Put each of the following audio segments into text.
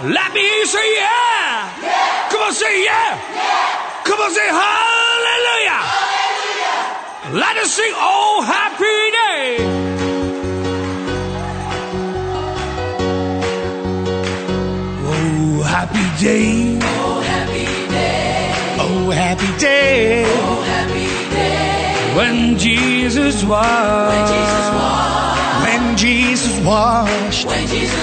Let me hear you say yeah. yeah. Come on, say yeah. yeah. Come on, say hallelujah. hallelujah. Let us sing, oh happy day. Oh, happy day. Oh, happy day. Oh, happy day. Oh, happy day. When Jesus walked. When Jesus walked. When Jesus walked. When Jesus.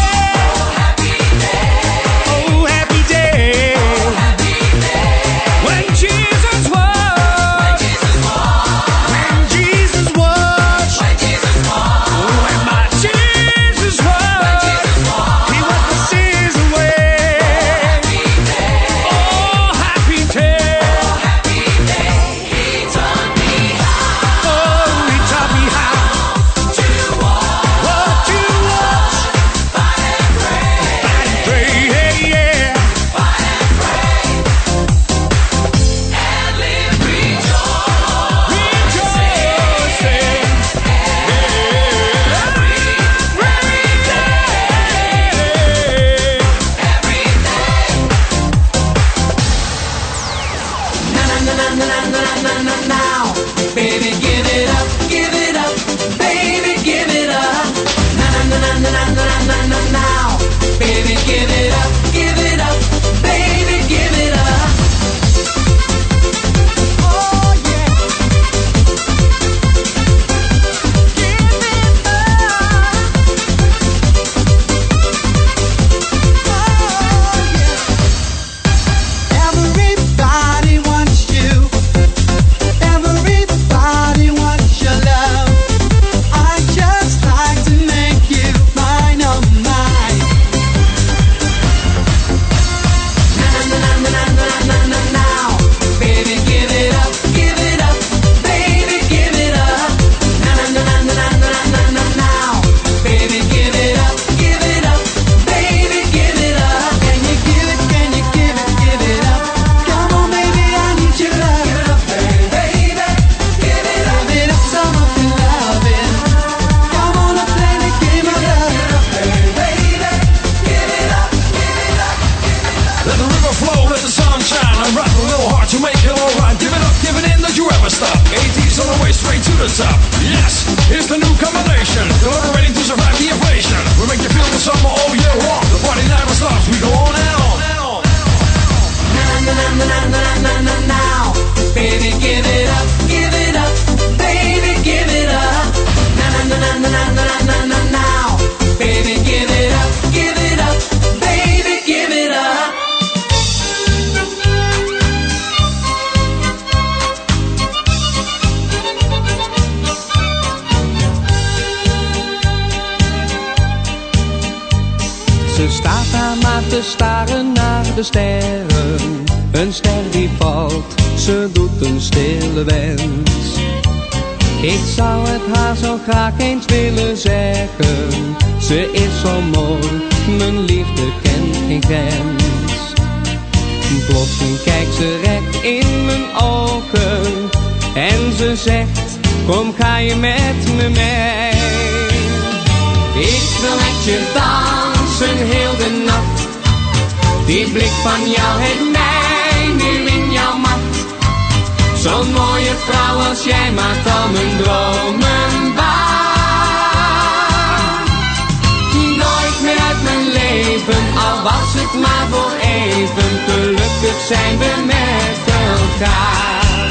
was het maar voor even, gelukkig zijn we met elkaar.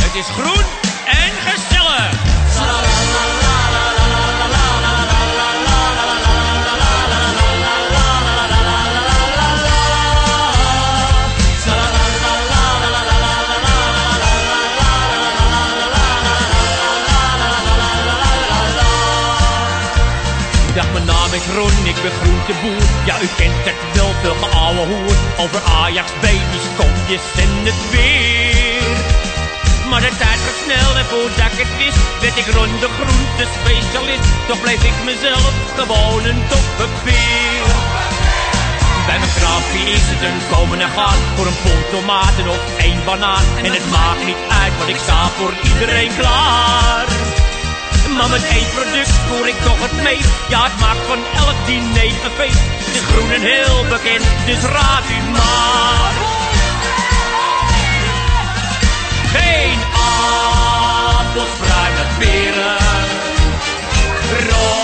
Het is groen. Ben groen, ik ben groenteboer. Ja, u kent het wel, veel geouwe hoer. Over Ajax baby's, kopjes en het weer. Maar de tijd gaat snel en voordat ik het wist, werd ik rond de specialist. Toch bleef ik mezelf gewoon een toppenpeer. Bij mijn kraampje is het een komen en gaan Voor een pond tomaten of één banaan En het maakt niet uit, want ik sta voor iedereen klaar Maar met één product voer ik toch het meest. Ja, het maakt van elk diner een feest. Het is groen en heel bekend, dus raad u maar. Geen appels, bruine peren. Rode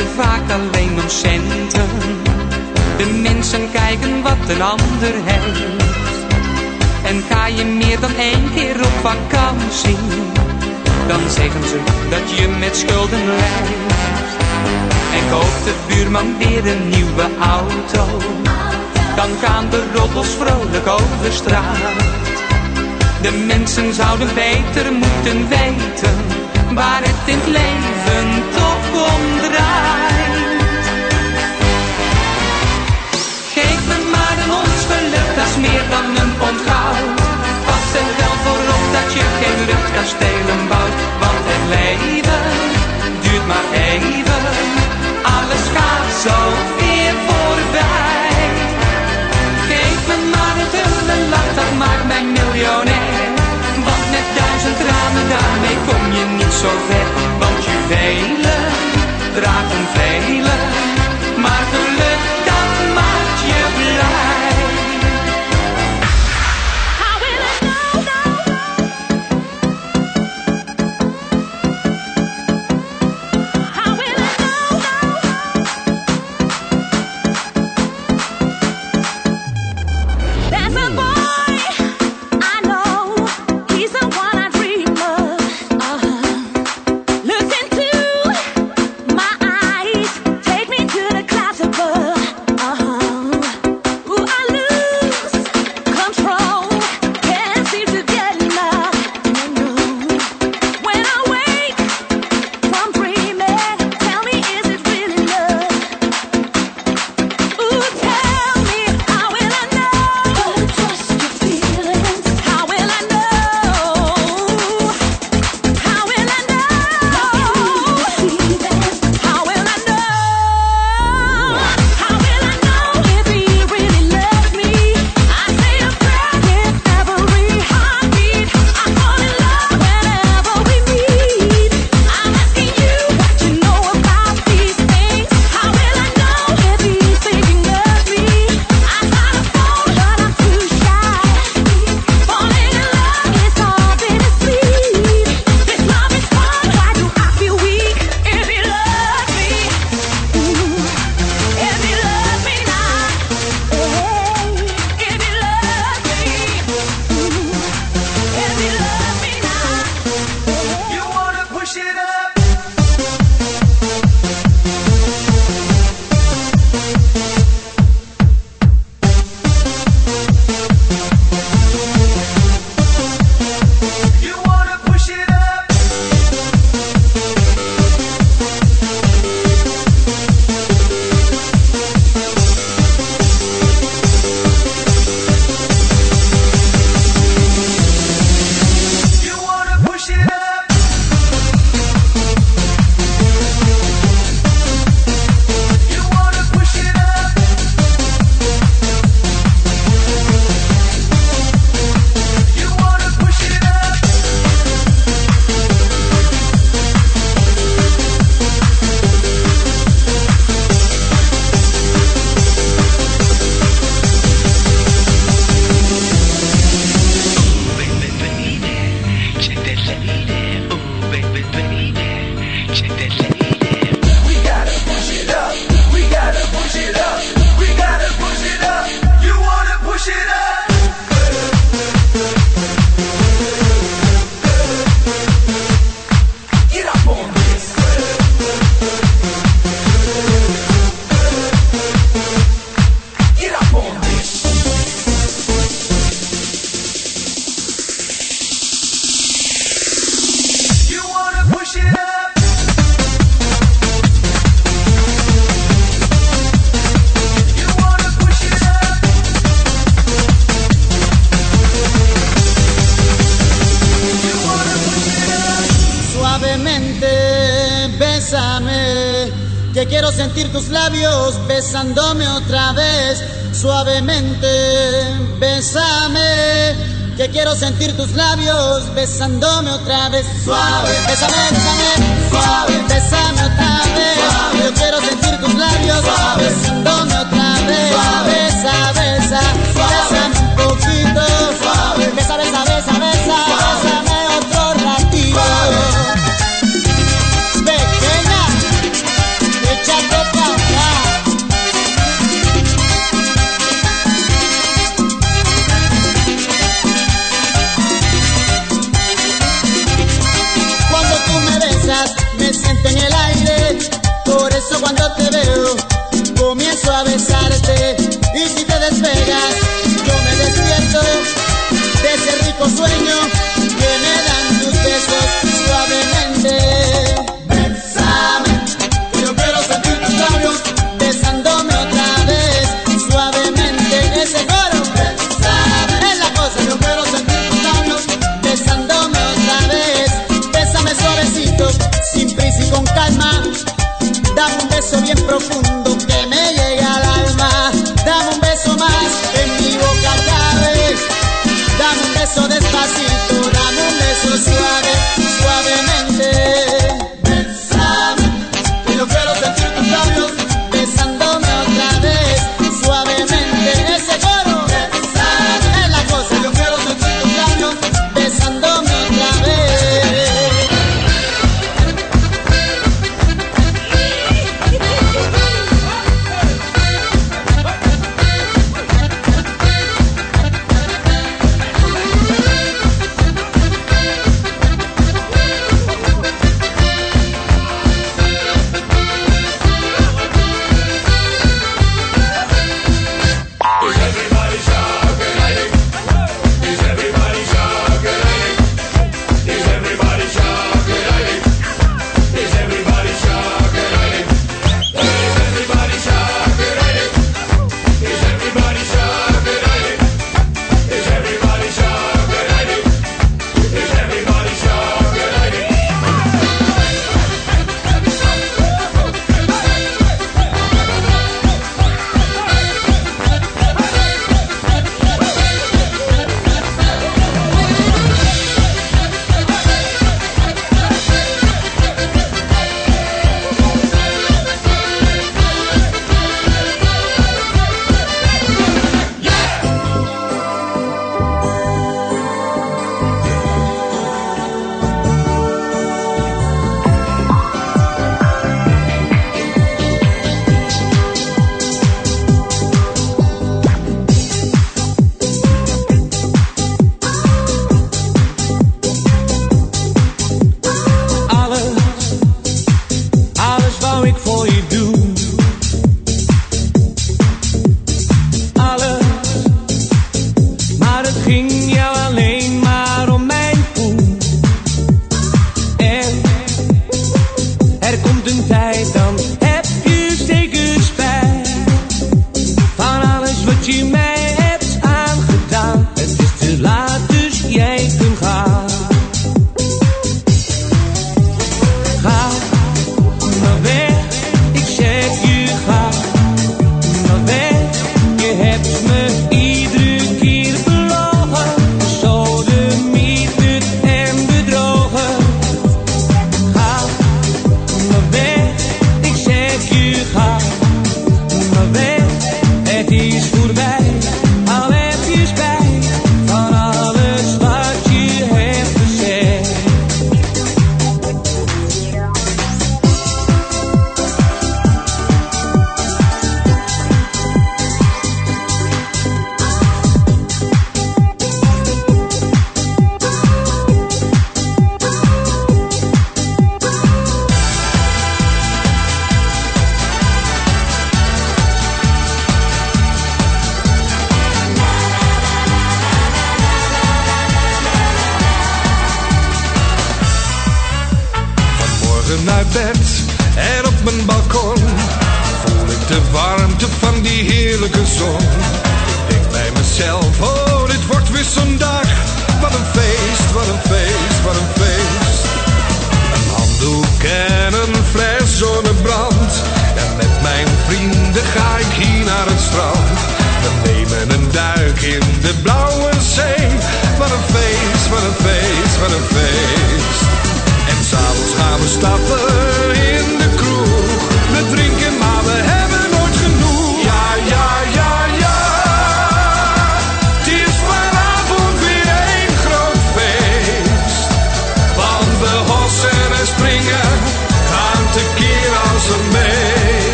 Vaak alleen om centen. De mensen kijken wat een ander heeft. En ga je meer dan één keer op vakantie, dan zeggen ze dat je met schulden leeft. En koopt de buurman weer een nieuwe auto, dan gaan de roddels vrolijk over straat. De mensen zouden beter moeten weten waar het in het leven Geef me maar een ons geluk, dat is meer dan een pond goud. Pas er wel voor op dat je geen luchtkastelen bouwt, want het leven duurt maar even. Alles gaat zo weer voorbij. Geef me maar een gulle lach, dat maakt mij miljonair. Want met duizend tranen, daarmee kom je niet zo ver. Want dragen velen, maar geluk dat sentir tus labios besándome otra vez suavemente. Bésame, que quiero sentir tus labios besándome otra vez suave. Bésame, bésame, suave. Bésame otra vez. Suave. Yo quiero sentir tus labios suave. besándome otra vez. Suave. Besa, besa. sueño que me dan tus besos suavemente. Bésame, yo quiero sentir tus labios besándome otra vez suavemente. Ese coro, bésame, es la cosa. Yo quiero sentir tus labios besándome otra vez. Bésame suavecito, sin prisa y con calma. Dame un beso bien profundo.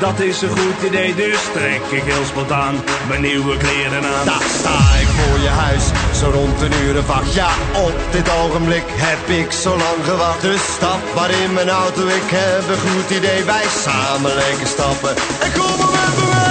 Dat is een goed idee, dus trek ik heel spontaan mijn nieuwe kleren aan. Daar sta ik voor je huis, zo rond een uur of. Ja, op dit ogenblik heb ik zo lang gewacht. Dus stap waarin mijn auto, ik heb een goed idee. Wij samen lekker stappen en kom op even.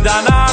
danach.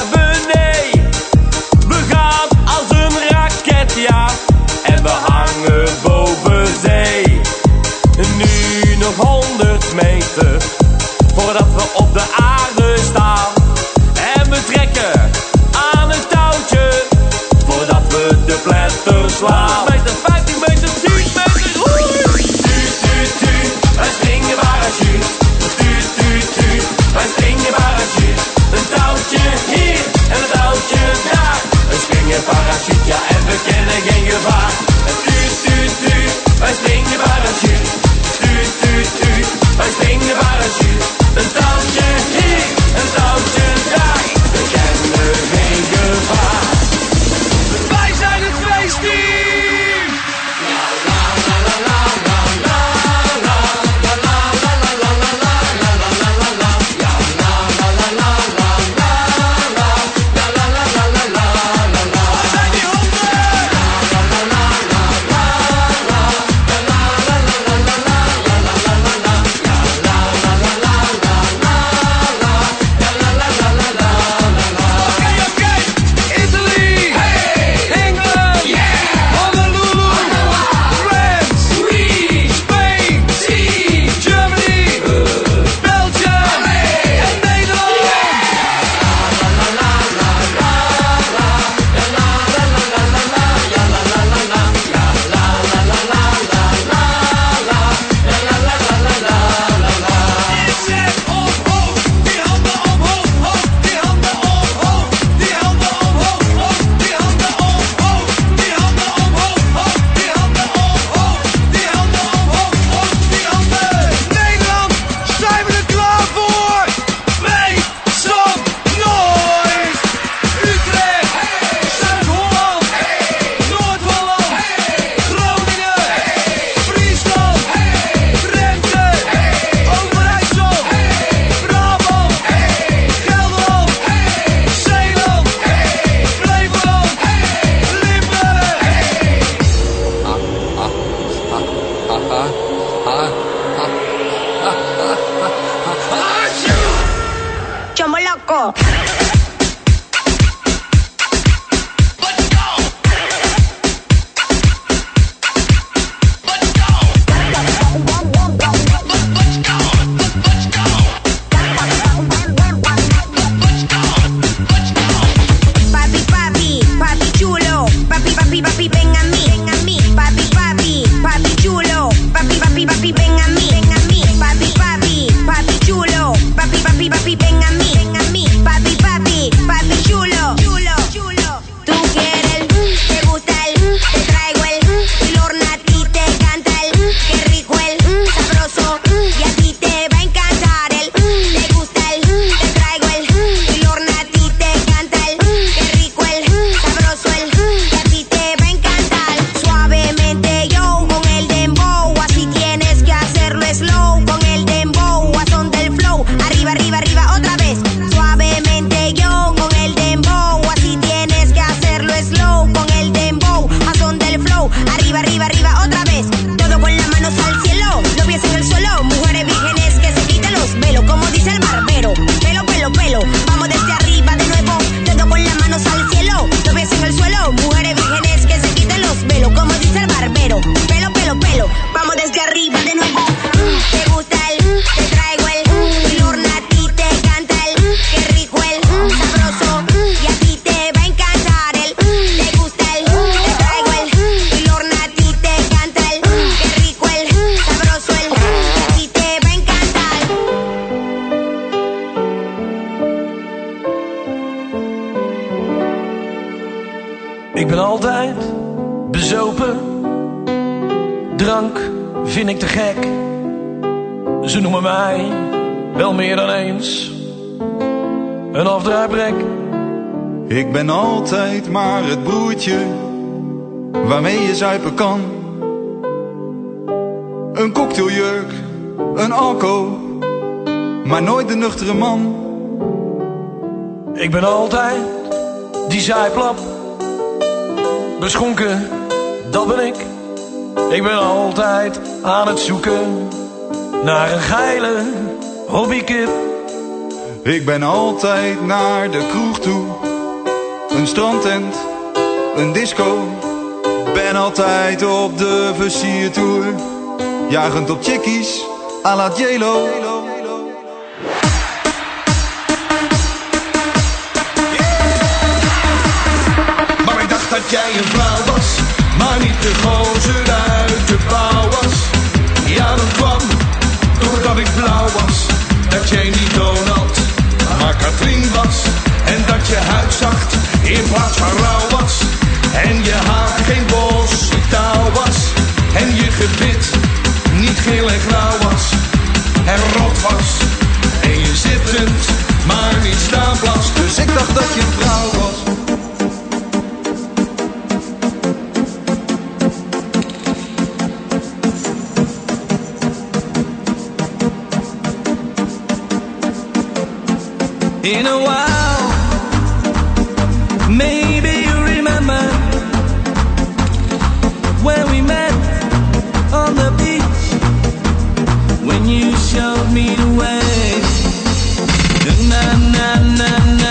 Ze noemen mij wel meer dan eens een afdraaibrek. Ik ben altijd maar het broertje waarmee je zuipen kan. Een cocktailjurk, een alcohol, maar nooit de nuchtere man. Ik ben altijd die zijplap, beschonken, dat ben ik. Ik ben altijd aan het zoeken naar een geile hobbykip. Ik ben altijd naar de kroeg toe. Een strandtent, een disco. Ben altijd op de versiertour. Jagend op chickies, à la J-Lo. Maar ik dacht dat jij een vrouw was, maar niet de gozer uit de bouw was. Ja, dat kwam doordat ik blauw was. Dat jij niet Donald, maar Katrien was. En dat je huidzacht in plaats van rauw was. En je haar geen bos touw was. En je gebit niet geel en grauw was. En rot was. En je zittend, maar niet staan was. Dus ik dacht dat je vrouw was. In a while, maybe you remember when we met on the beach when you showed me the way. Na na na na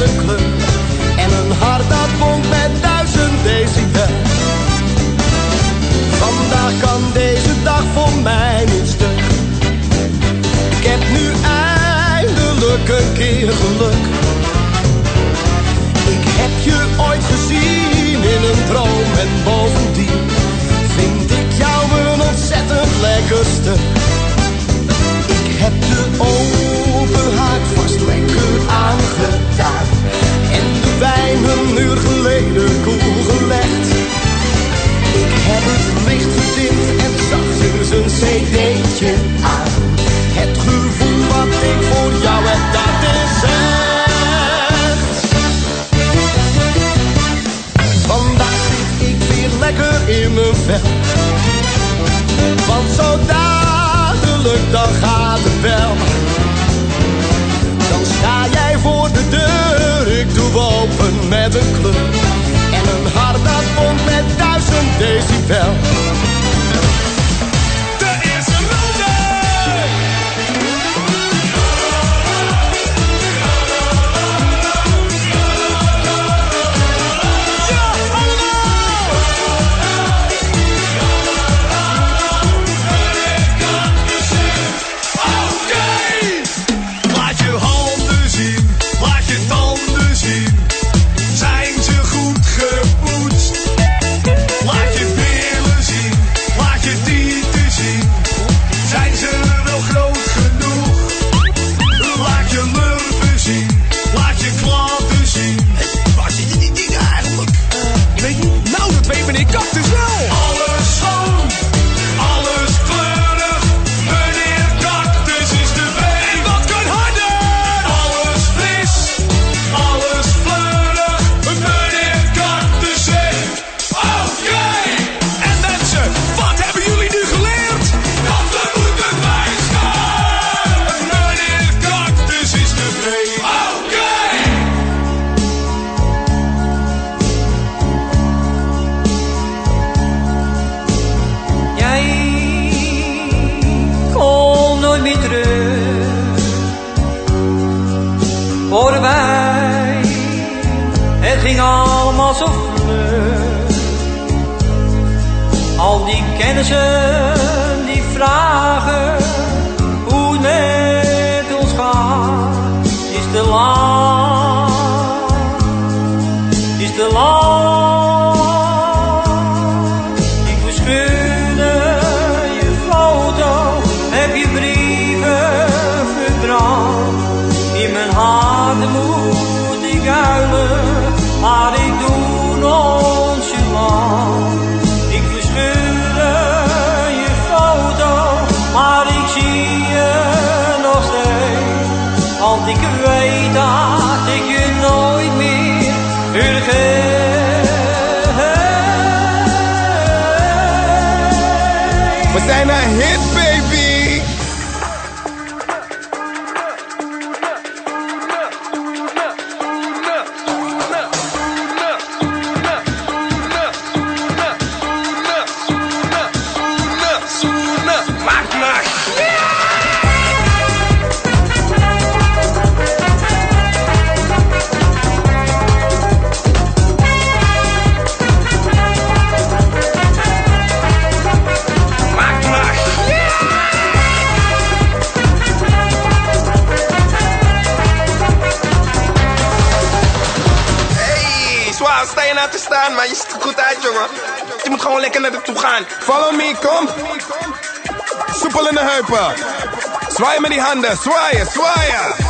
En een hart dat bonkt met duizend decibel. Vandaag kan deze dag voor mij niet stuk. Ik heb nu eindelijk een keer geluk. Ik heb je ooit gezien in een droom en bovendien vind ik jou een ontzettend lekker stuk. Ik heb de open haard vast lekker aangedaan uur geleden koel gelegd. Ik heb het licht gedimd en zachtjes een cd'tje aan. Het gevoel wat ik voor jou heb, dat is echt. Vandaag zit ik weer lekker in mijn vel. Want zo dadelijk dan gaat deur, ik doe open met een kleur. En een hart dat met duizend decibel. Soepel in de heupen. Zwaaien met die handen, zwaaien, zwaaien.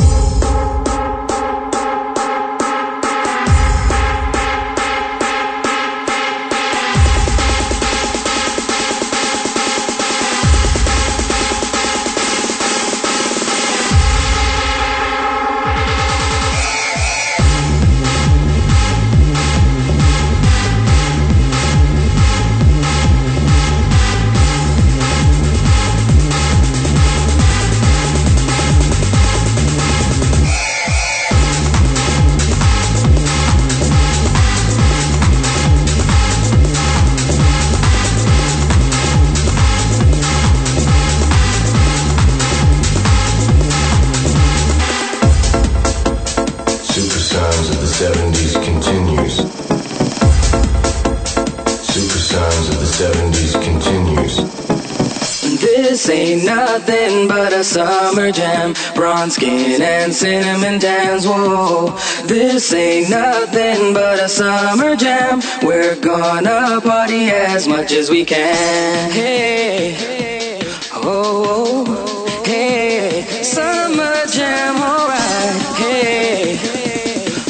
Summer jam. Bronze skin and cinnamon tans. Whoa, this ain't nothing but a summer jam. We're gonna party as much as we can. Hey, oh, oh, hey, summer jam, alright. Hey,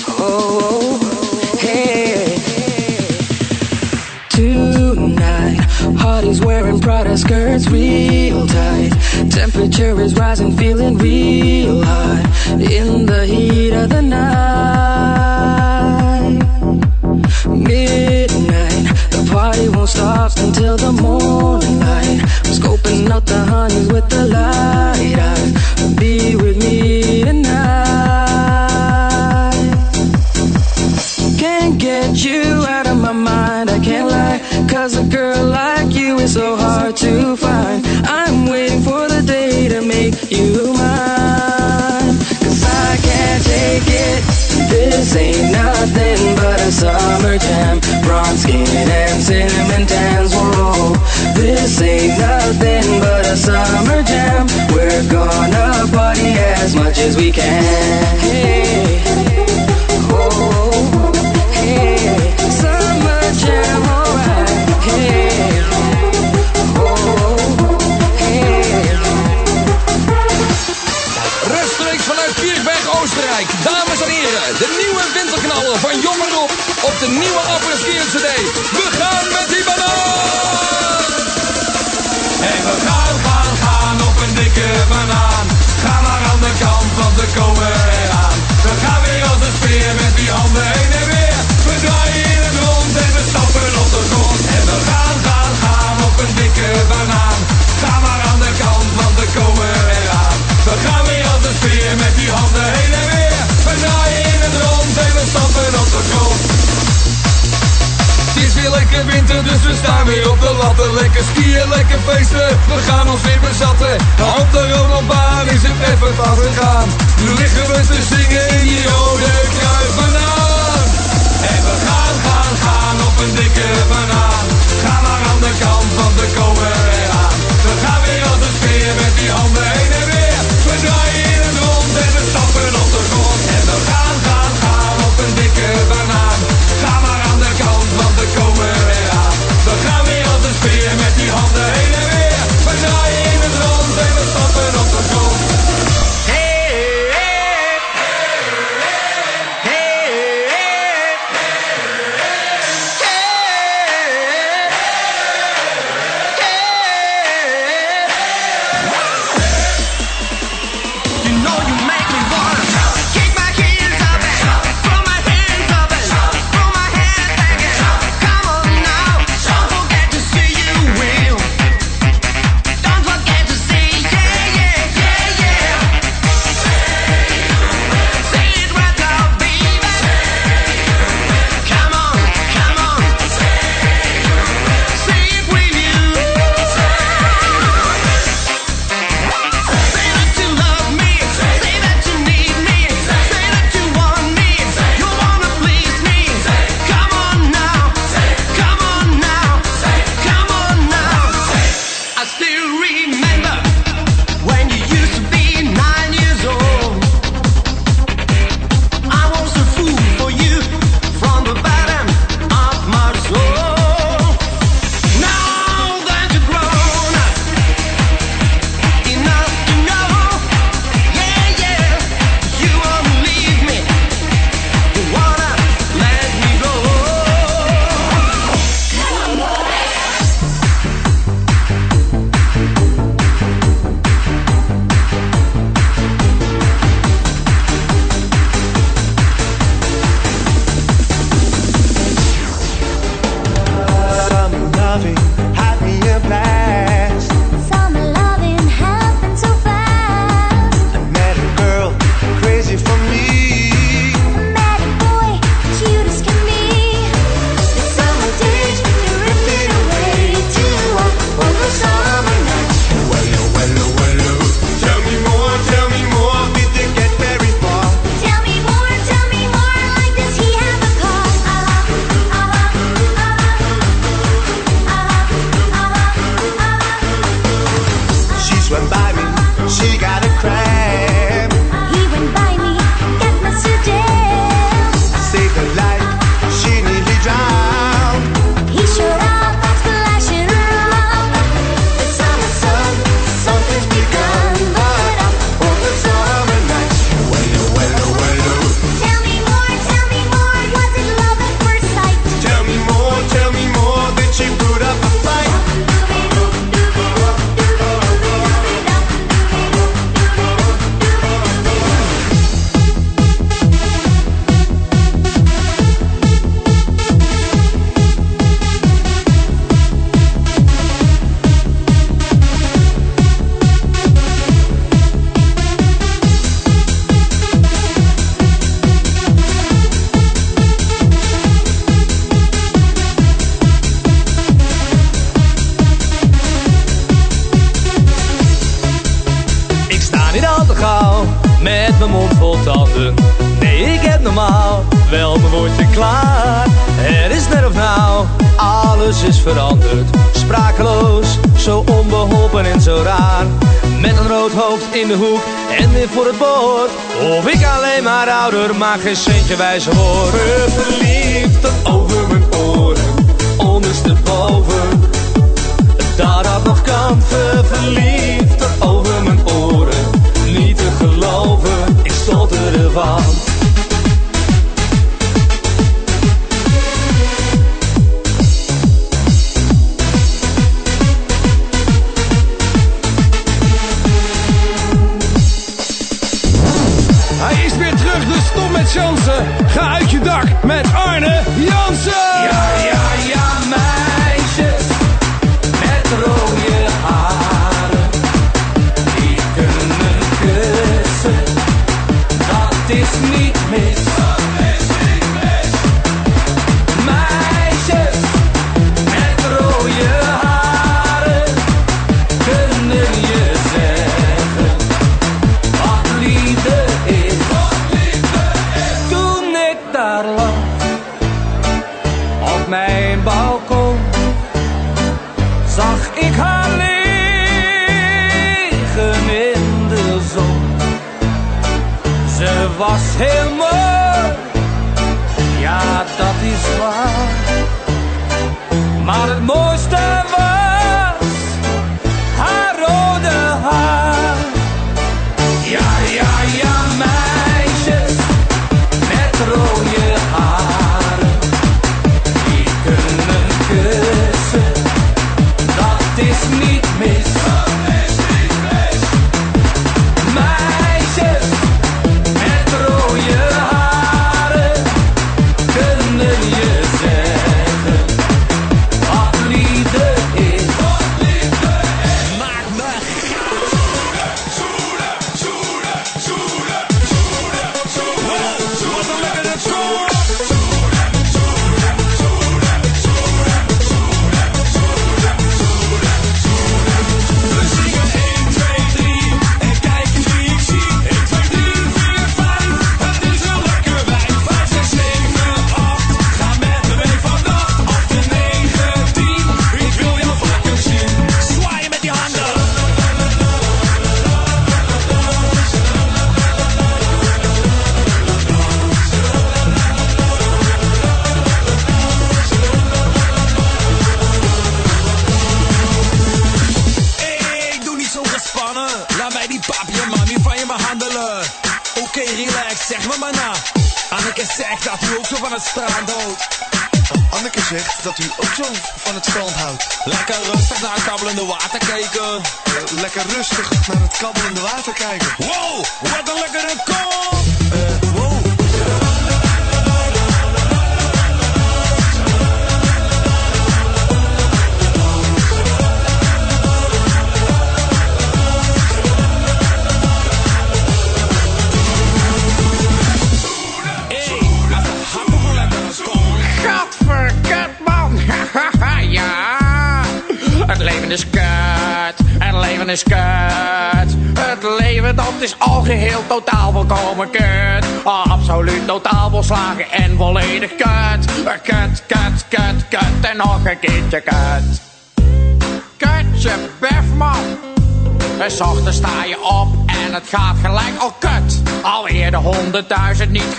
oh, oh, hey. Tonight, Hardy's wearing Prada skirts real tight. Temperature is rising, feeling real hot in the heat of the night. Midnight, the party won't stop until the morning light. I'm scoping out the honeys ain't nothing but a summer jam. We're gonna party as much as we can. dus we staan weer op de latten. Lekker skiën, lekker feesten, we gaan ons weer bezatten. Hand de rollenbaan is het even vast gaan. Nu liggen we te zingen in die rode kruid banaan. En we gaan, gaan, gaan op een dikke banaan. Ga maar aan de kant, van de komen eraan. We gaan weer als een speer met die handen heen en weer. We draaien open. maar geen centje wijs hoor.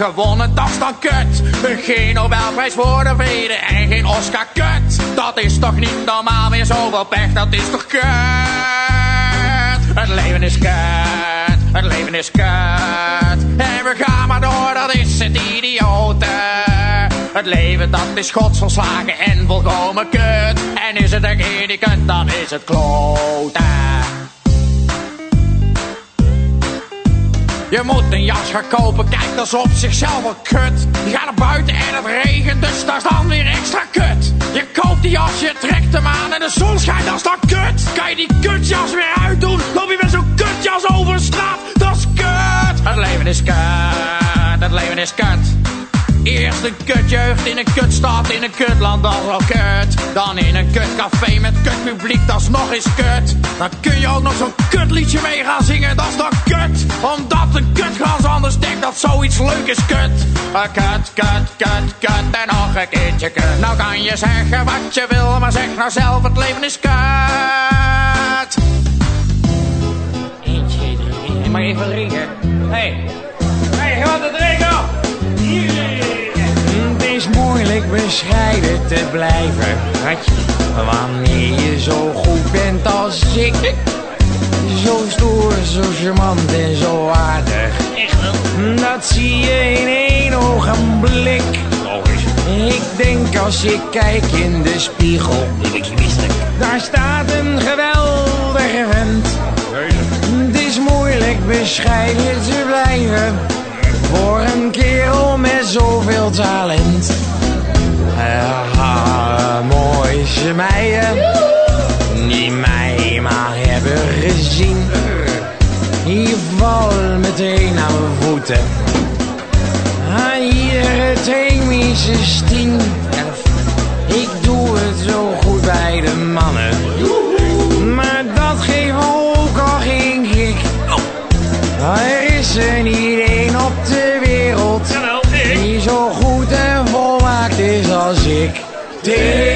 Gewonnen, dat is dan kut. Geen Nobelprijs voor de vrede en geen Oscar kut. Dat is toch niet normaal meer zoveel pech, dat is toch kut. Het leven is kut, het leven is kut. En we gaan maar door, dat is het idiote. Het leven dat is godsverslagen en volkomen kut. En is het er geen kunt, dan is het kloten. Je moet een jas gaan kopen, kijk dat is op zichzelf wel kut. Je gaat naar buiten en het regent, dus dat is dan weer extra kut. Je koopt die jas, je trekt hem aan en de zon schijnt, dat is dan kut. Kan je die kutjas weer uitdoen, loop je met zo'n kutjas over straat, dat is kut. Het leven is kut, het leven is kut. Eerst een kutjeugd in een kutstad, in een kutland, dat is al kut. Dan in een kutcafé met kutpubliek, dat is nog eens kut. Dan kun je ook nog zo'n kutliedje mee gaan zingen, dat is dan kut. Omdat een kutgans anders denkt dat zoiets leuk is kut. Kut, kut, kut, kut en nog een keertje kut. Nou kan je zeggen wat je wil, maar zeg nou zelf, het leven is kut. Eén, twee, drie, maar even ringen. Hé, hey. hey, wat het ringen? Het is moeilijk bescheiden te blijven, hartje. Wanneer je zo goed bent als ik. Zo stoer, zo charmant en zo aardig. Echt wel? Dat zie je in één ogenblik. Logisch. Ik denk als ik kijk in de spiegel. Daar staat een geweldige vent. Het is moeilijk bescheiden te blijven. Voor een kerel met zoveel talent. Mooi meisje, meiden, die mij maar hebben gezien. Die val meteen aan mijn voeten. Aan iedere temis is tien. Ik doe het zo goed bij de mannen. Maar dat geeft ook al geen kik. Er is een idee. day.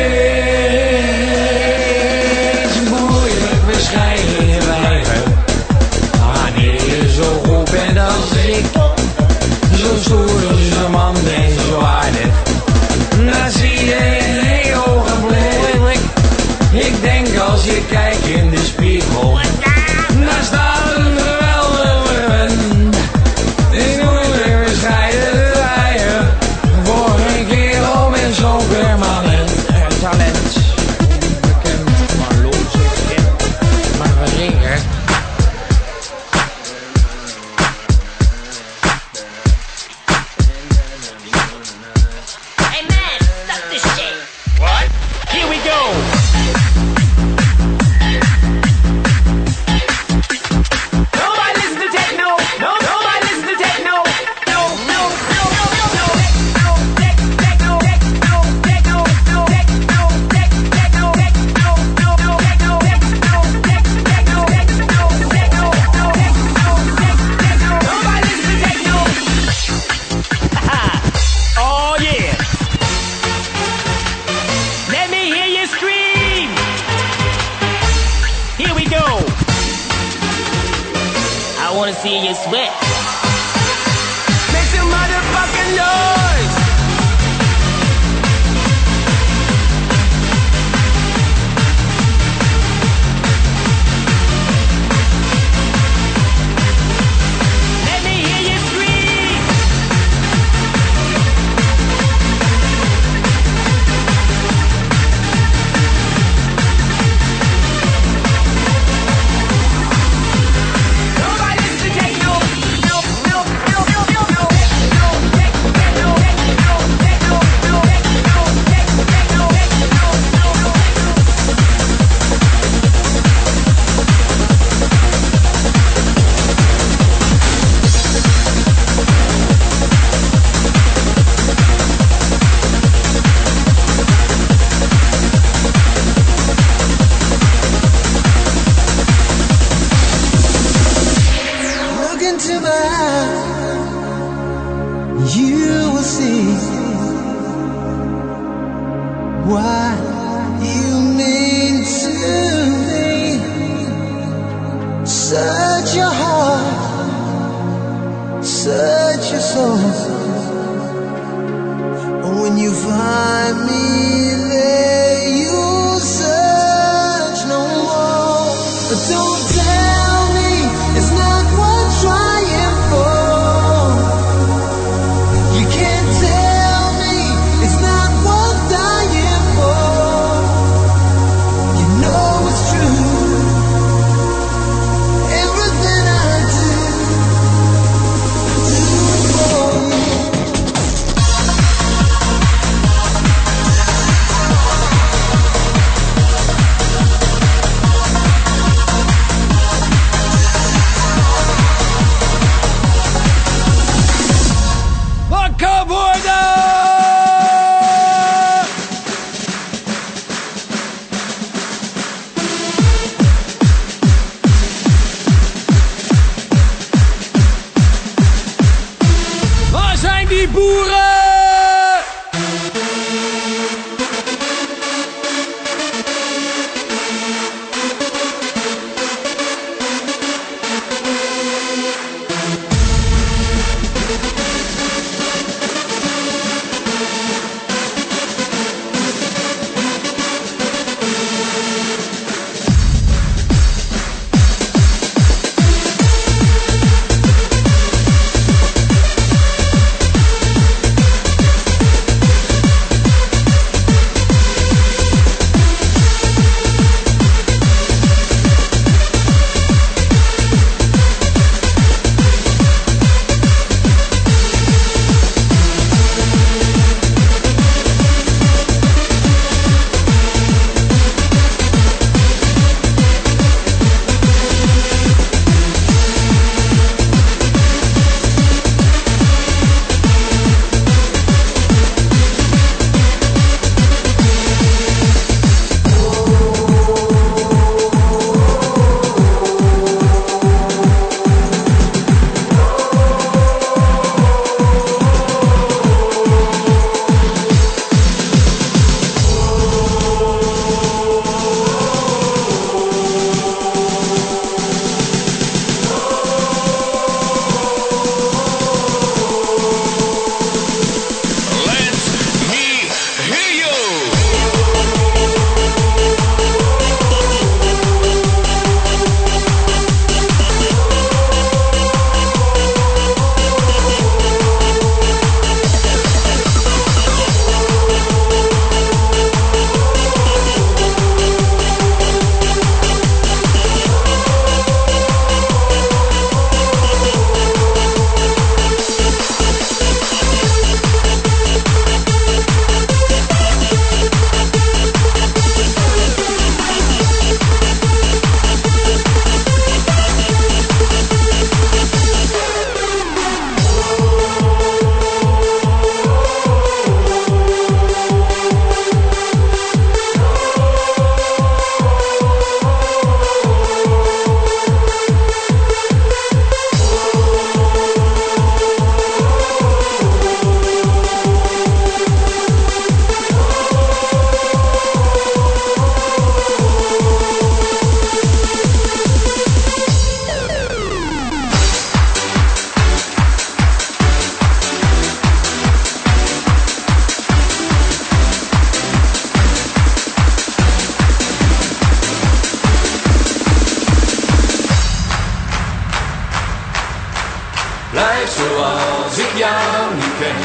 Zoals ik jou nu ken.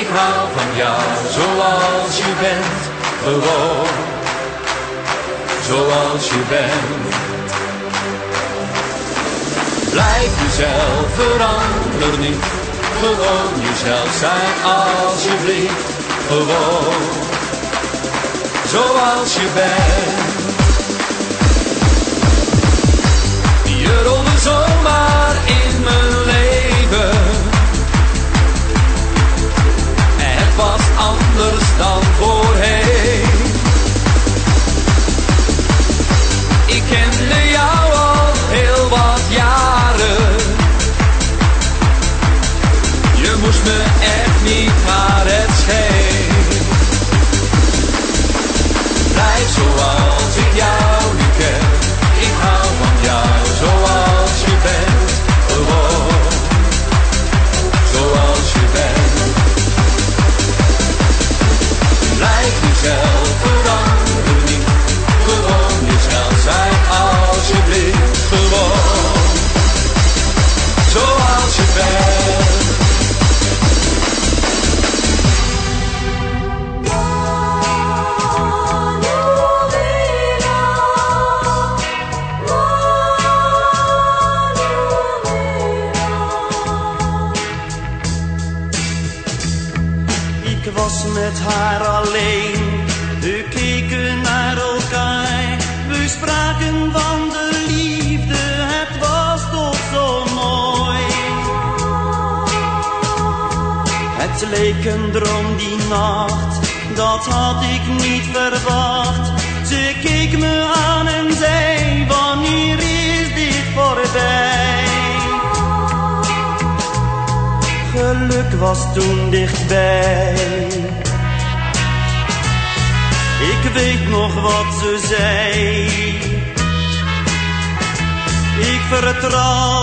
Ik hou van jou zoals je bent. Gewoon zoals je bent. Blijf jezelf, verander niet. Gewoon jezelf zijn alsjeblieft. Gewoon zoals je bent. Je rolde zomaar in mijn leven. Anders dan voorheen. Ik kende jou al heel wat jaren. Je moest me echt niet, maar het scheen. Blijf zoals ik jou Blijf jezelf verander niet. Gewoon jezelf zijn alsjeblieft. Gewoon zoals je bent. Haar alleen, we keken naar elkaar. We spraken van de liefde, het was toch zo mooi. Het leek een droom die nacht, dat had ik niet verwacht. Ze keek me aan en zei, wanneer is dit voorbij? Geluk was toen dichtbij. Ik weet nog wat ze zei. Ik vertrouw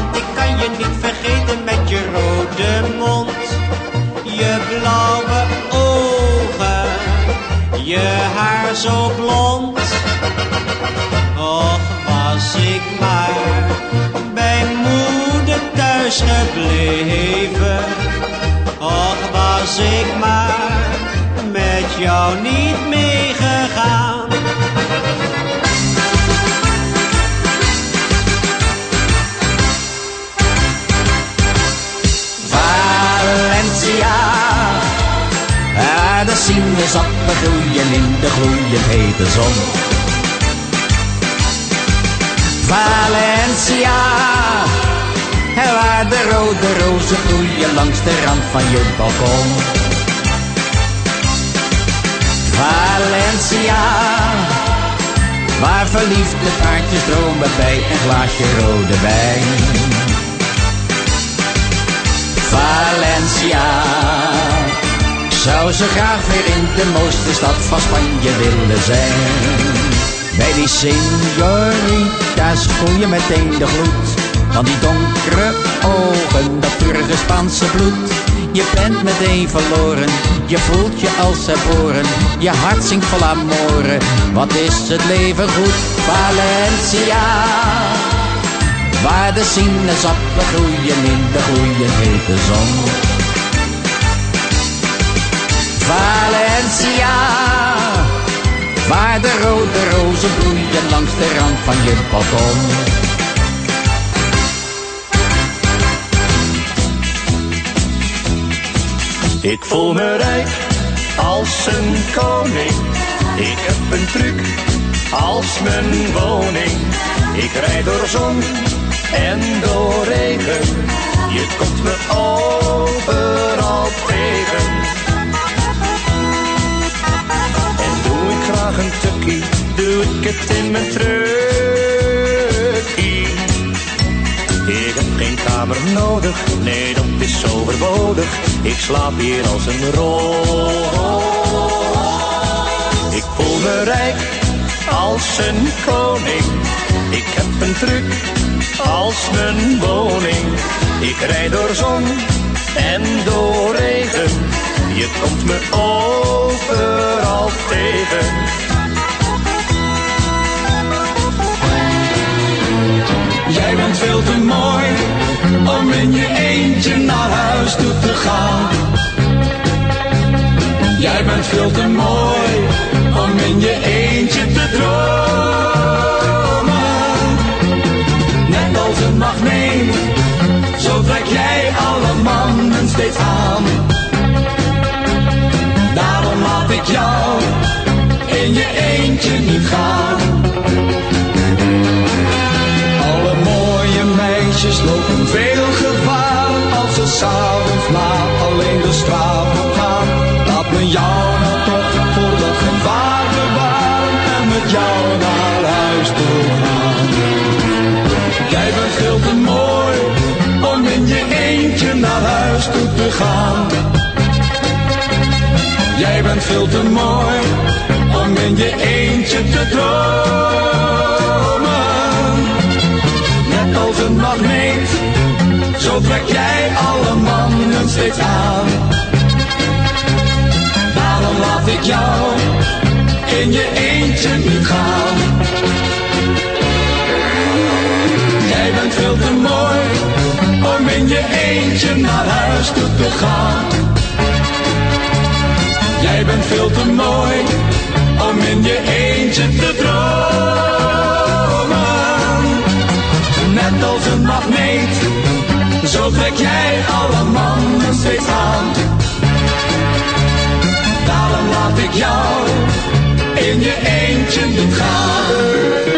want ik kan je niet vergeten met je rode mond, je blauwe ogen, je haar zo blond. Och, was ik maar bij moeder thuis gebleven. Och, was ik maar met jou niet meegegaan. De sinaasappen groeien in de gloeiend hete zon. Valencia. Waar de rode rozen groeien langs de rand van je balkon. Valencia. Waar verliefde paardjes dromen bij een glaasje rode wijn. Valencia. Zou zo graag weer in de mooiste stad van Spanje willen zijn. Bij die señorita's voel je meteen de gloed van die donkere ogen, dat pure Spaanse bloed. Je bent meteen verloren, je voelt je als herboren, je hart zingt vol amore. Wat is het leven goed, Valencia. Waar de sinaasappen groeien in de gloeiend hete zon. Valencia. Waar de rode rozen bloeien langs de rand van je balkon. Ik voel me rijk als een koning. Ik heb een truc als mijn woning. Ik rijd door zon en door regen. Je komt me overal tegen. Doe ik het in mijn truckie. Ik heb geen kamer nodig, nee dat is overbodig. Ik slaap hier als een roos. Ik voel me rijk als een koning. Ik heb een truc als mijn woning. Ik rijd door zon en door regen. Je komt me overal tegen. Jij bent veel te mooi om in je eentje naar huis toe te gaan. Jij bent veel te mooi om in je eentje te dromen. Net als een magneet, zo trek jij alle mannen steeds aan. Ik jou in je eentje niet gaan. Alle mooie meisjes lopen veel gevaar als ze s'avonds laat alleen de straat op gaan. Laat me jou nou toch voor dat gevaar bewaren en met jou naar huis toe gaan. Jij bent veel te mooi om in je eentje naar huis toe te gaan. Jij bent veel te mooi om in je eentje te dromen. Net als een magneet, zo trek jij alle mannen steeds aan. Waarom laat ik jou in je eentje niet gaan. Jij bent veel te mooi om in je eentje naar huis toe te gaan. Jij bent veel te mooi om in je eentje te dromen. Net als een magneet, zo trek jij alle mannen steeds aan. Daarom laat ik jou in je eentje niet gaan.